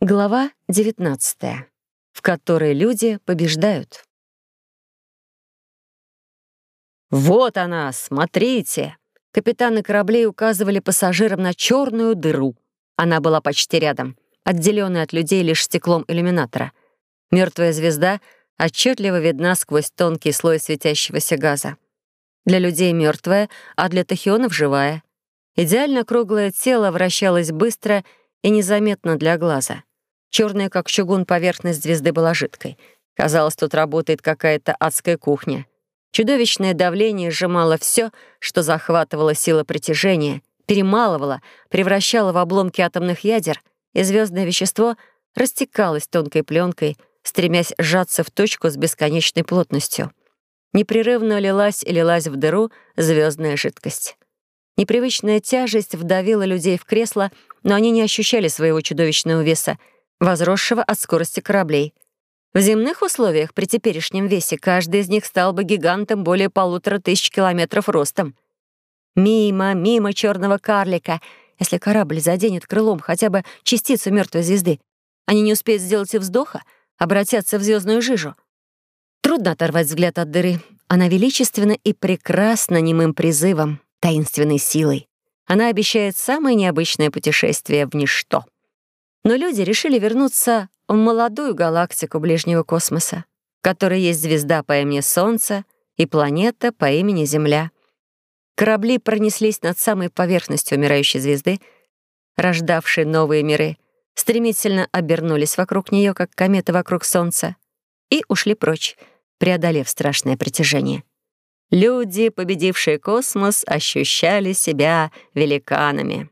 Глава 19, в которой люди побеждают. «Вот она, смотрите!» Капитаны кораблей указывали пассажирам на черную дыру. Она была почти рядом, отделенная от людей лишь стеклом иллюминатора. Мертвая звезда отчетливо видна сквозь тонкий слой светящегося газа. Для людей мертвая, а для тахионов живая. Идеально круглое тело вращалось быстро и незаметно для глаза — Черная, как чугун, поверхность звезды была жидкой. Казалось, тут работает какая-то адская кухня. Чудовищное давление сжимало все, что захватывало сила притяжения, перемалывало, превращало в обломки атомных ядер, и звездное вещество растекалось тонкой пленкой, стремясь сжаться в точку с бесконечной плотностью. Непрерывно лилась и лилась в дыру звездная жидкость. Непривычная тяжесть вдавила людей в кресло, но они не ощущали своего чудовищного веса, возросшего от скорости кораблей. В земных условиях при теперешнем весе каждый из них стал бы гигантом более полутора тысяч километров ростом. Мимо, мимо черного карлика. Если корабль заденет крылом хотя бы частицу мертвой звезды, они не успеют сделать и вздоха, обратятся в звездную жижу. Трудно оторвать взгляд от дыры. Она величественна и прекрасна немым призывом, таинственной силой. Она обещает самое необычное путешествие в ничто. Но люди решили вернуться в молодую галактику ближнего космоса, в которой есть звезда по имени Солнце и планета по имени Земля. Корабли пронеслись над самой поверхностью умирающей звезды, рождавшей новые миры, стремительно обернулись вокруг нее, как кометы вокруг Солнца, и ушли прочь, преодолев страшное притяжение. Люди, победившие космос, ощущали себя великанами.